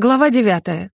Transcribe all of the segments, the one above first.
Глава девятая.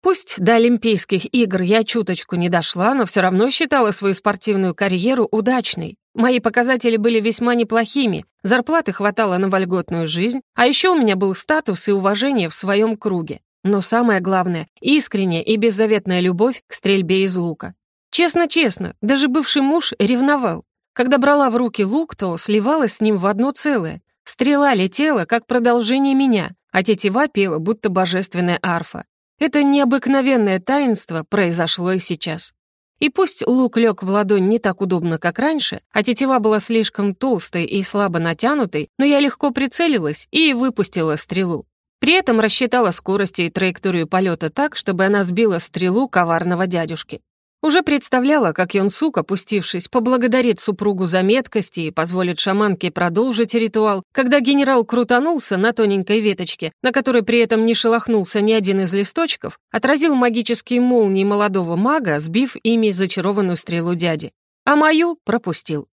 Пусть до Олимпийских игр я чуточку не дошла, но все равно считала свою спортивную карьеру удачной. Мои показатели были весьма неплохими, зарплаты хватало на вольготную жизнь, а еще у меня был статус и уважение в своем круге. Но самое главное — искренняя и беззаветная любовь к стрельбе из лука. Честно-честно, даже бывший муж ревновал. Когда брала в руки лук, то сливалась с ним в одно целое. Стрела летела, как продолжение меня, а тетива пела, будто божественная арфа. Это необыкновенное таинство произошло и сейчас. И пусть лук лег в ладонь не так удобно, как раньше, а тетива была слишком толстой и слабо натянутой, но я легко прицелилась и выпустила стрелу. При этом рассчитала скорость и траекторию полета так, чтобы она сбила стрелу коварного дядюшки. Уже представляла, как Йонсук, опустившись, поблагодарит супругу за меткость и позволит шаманке продолжить ритуал, когда генерал крутанулся на тоненькой веточке, на которой при этом не шелохнулся ни один из листочков, отразил магические молнии молодого мага, сбив ими зачарованную стрелу дяди. А мою пропустил.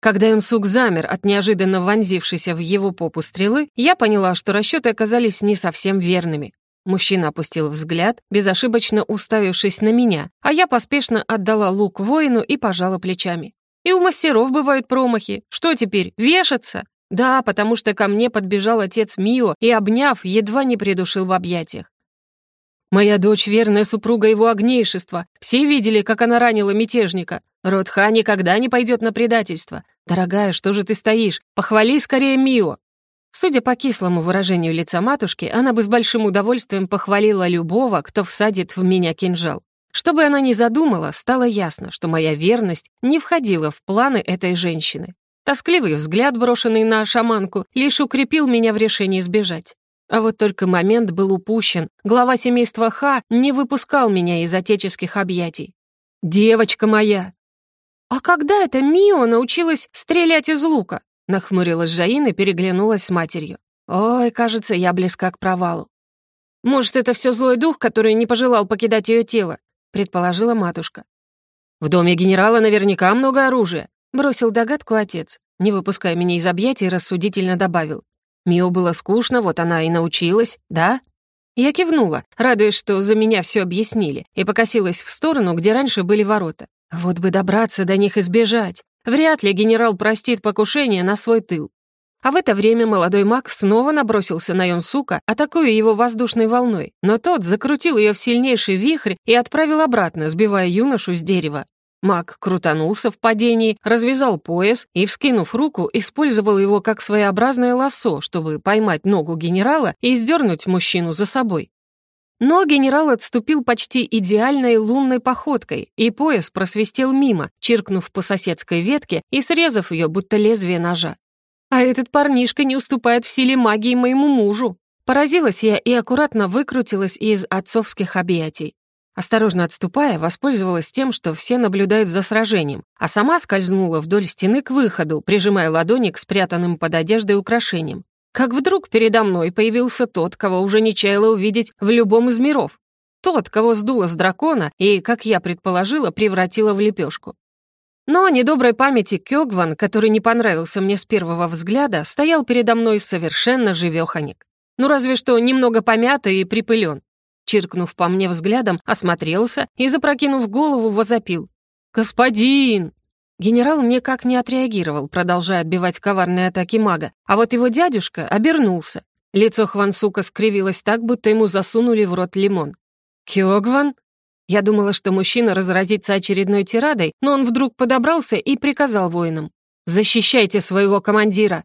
Когда Йонсук замер от неожиданно вонзившейся в его попу стрелы, я поняла, что расчеты оказались не совсем верными. Мужчина опустил взгляд, безошибочно уставившись на меня, а я поспешно отдала лук воину и пожала плечами. И у мастеров бывают промахи. Что теперь, вешаться? Да, потому что ко мне подбежал отец Мио и, обняв, едва не придушил в объятиях. «Моя дочь — верная супруга его огнейшества. Все видели, как она ранила мятежника. Родха никогда не пойдет на предательство. Дорогая, что же ты стоишь? Похвали скорее Мио!» Судя по кислому выражению лица матушки, она бы с большим удовольствием похвалила любого, кто всадит в меня кинжал. Что бы она ни задумала, стало ясно, что моя верность не входила в планы этой женщины. Тоскливый взгляд, брошенный на шаманку, лишь укрепил меня в решении сбежать. А вот только момент был упущен. Глава семейства Ха не выпускал меня из отеческих объятий. «Девочка моя!» «А когда это Мио научилась стрелять из лука?» Нахмурилась Жаин и переглянулась с матерью. «Ой, кажется, я близка к провалу». «Может, это все злой дух, который не пожелал покидать ее тело?» предположила матушка. «В доме генерала наверняка много оружия», бросил догадку отец, не выпуская меня из объятий, рассудительно добавил. «Мио было скучно, вот она и научилась, да?» Я кивнула, радуясь, что за меня все объяснили, и покосилась в сторону, где раньше были ворота. Вот бы добраться до них и сбежать. Вряд ли генерал простит покушение на свой тыл. А в это время молодой маг снова набросился на Йонсука, атакуя его воздушной волной, но тот закрутил ее в сильнейший вихрь и отправил обратно, сбивая юношу с дерева. Маг крутанулся в падении, развязал пояс и, вскинув руку, использовал его как своеобразное лассо, чтобы поймать ногу генерала и сдернуть мужчину за собой. Но генерал отступил почти идеальной лунной походкой, и пояс просвистел мимо, чиркнув по соседской ветке и срезав ее, будто лезвие ножа. А этот парнишка не уступает в силе магии моему мужу. Поразилась я и аккуратно выкрутилась из отцовских объятий. Осторожно отступая, воспользовалась тем, что все наблюдают за сражением, а сама скользнула вдоль стены к выходу, прижимая ладони к спрятанным под одеждой украшениям как вдруг передо мной появился тот, кого уже не чаяла увидеть в любом из миров. Тот, кого сдуло с дракона и, как я предположила, превратила в лепешку. Но недоброй памяти Кёгван, который не понравился мне с первого взгляда, стоял передо мной совершенно живёханик. Ну разве что немного помятый и припылен. Чиркнув по мне взглядом, осмотрелся и, запрокинув голову, возопил. «Господин!» Генерал никак не отреагировал, продолжая отбивать коварные атаки мага, а вот его дядюшка обернулся. Лицо Хвансука скривилось так, будто ему засунули в рот лимон. «Кёгван?» Я думала, что мужчина разразится очередной тирадой, но он вдруг подобрался и приказал воинам. «Защищайте своего командира!»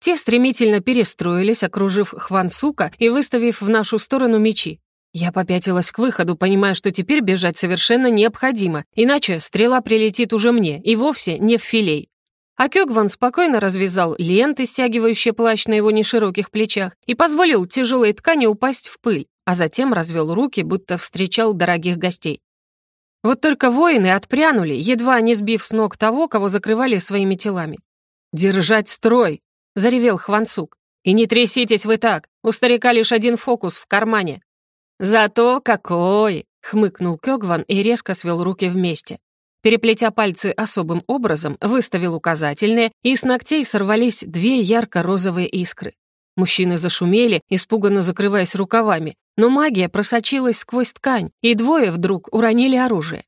Те стремительно перестроились, окружив Хвансука и выставив в нашу сторону мечи. Я попятилась к выходу, понимая, что теперь бежать совершенно необходимо, иначе стрела прилетит уже мне, и вовсе не в филей. А Кёгван спокойно развязал ленты, стягивающие плащ на его нешироких плечах, и позволил тяжелой ткани упасть в пыль, а затем развел руки, будто встречал дорогих гостей. Вот только воины отпрянули, едва не сбив с ног того, кого закрывали своими телами. «Держать строй!» — заревел Хвансук. «И не тряситесь вы так, у старика лишь один фокус в кармане. «Зато какой!» — хмыкнул Кёгван и резко свел руки вместе. Переплетя пальцы особым образом, выставил указательные, и с ногтей сорвались две ярко-розовые искры. Мужчины зашумели, испуганно закрываясь рукавами, но магия просочилась сквозь ткань, и двое вдруг уронили оружие.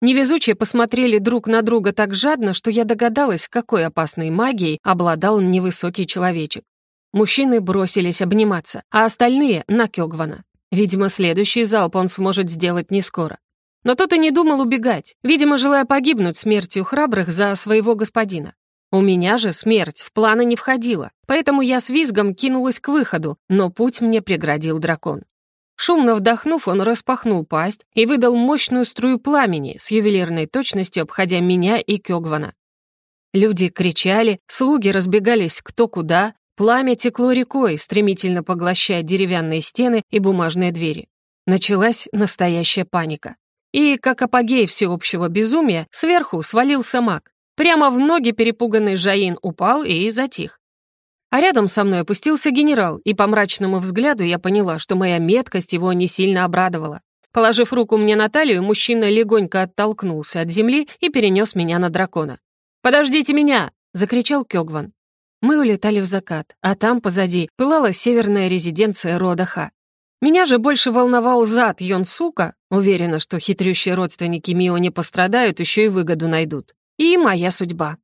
Невезучие посмотрели друг на друга так жадно, что я догадалась, какой опасной магией обладал невысокий человечек. Мужчины бросились обниматься, а остальные — на Кёгвана. Видимо, следующий залп он сможет сделать не скоро. Но тот и не думал убегать, видимо, желая погибнуть смертью храбрых за своего господина. У меня же смерть в планы не входила, поэтому я с визгом кинулась к выходу, но путь мне преградил дракон. Шумно вдохнув, он распахнул пасть и выдал мощную струю пламени с ювелирной точностью, обходя меня и Кёгвана. Люди кричали, слуги разбегались кто куда, пламя текло рекой, стремительно поглощая деревянные стены и бумажные двери. Началась настоящая паника. И, как апогей всеобщего безумия, сверху свалился маг. Прямо в ноги перепуганный Жаин упал и затих. А рядом со мной опустился генерал, и по мрачному взгляду я поняла, что моя меткость его не сильно обрадовала. Положив руку мне на талию, мужчина легонько оттолкнулся от земли и перенес меня на дракона. «Подождите меня!» — закричал Кёгван. Мы улетали в закат, а там, позади, пылала северная резиденция рода Ха. Меня же больше волновал зад Йонсука, уверена, что хитрющие родственники Мио не пострадают, еще и выгоду найдут. И моя судьба.